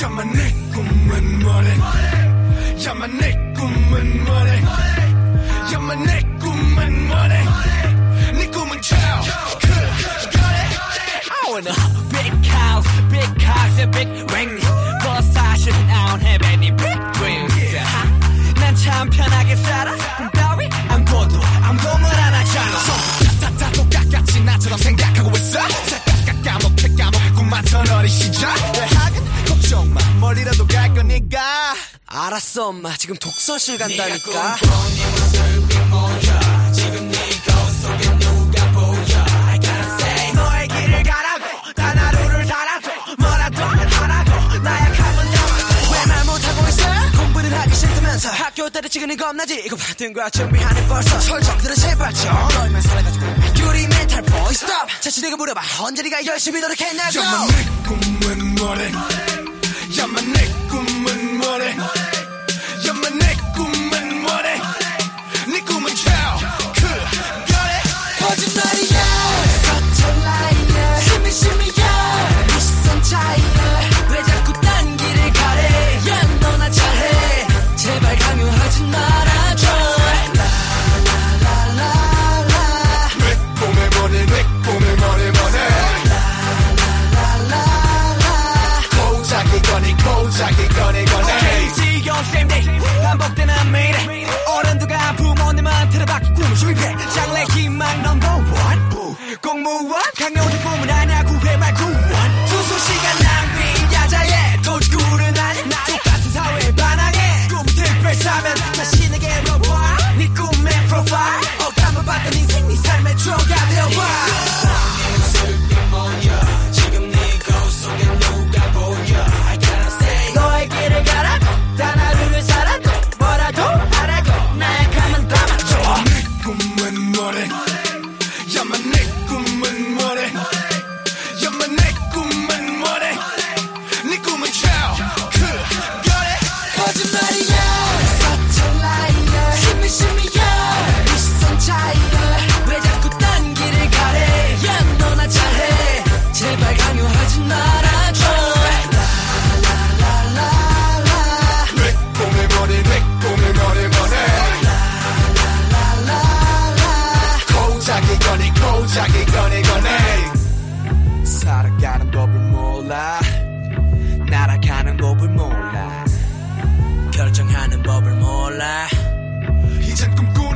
야마 내 꿈은 뭐래 야마 내 꿈은 뭐래 야마 내 꿈은 뭐래 네 꿈은 child I want a big house, big cars, and big ring. But 사실 I don't have any big dreams. 난참 편하게 살아. 꿈 따위 안 꿔도 아무도 말 안 하잖아. 다다 똑같이 나처럼 생각하고 있어 알았어 엄마. 지금 독서실 간다니까. 너의 길을 가라고. 단 하루를 살아도 뭐라도 하라고. 나약하면 나와 왜말 못하고 있어? 공부를 하기 싫다면서. 학교 때려치기는 겁나지? 이거 받은 거야 준비하는 벌써. 설정들은 제발 좀 너희만 살아가지고. 유리 멘탈 보이 스톱 자신에게 물어봐. 언제 네가 열심히 노력했냐고. 꿈은 뭐래? 야마 내 꿈은 뭐래 move up 방법을 몰라. 결정하는 법을 몰라. 이젠 꿈꾸